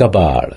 Kabar.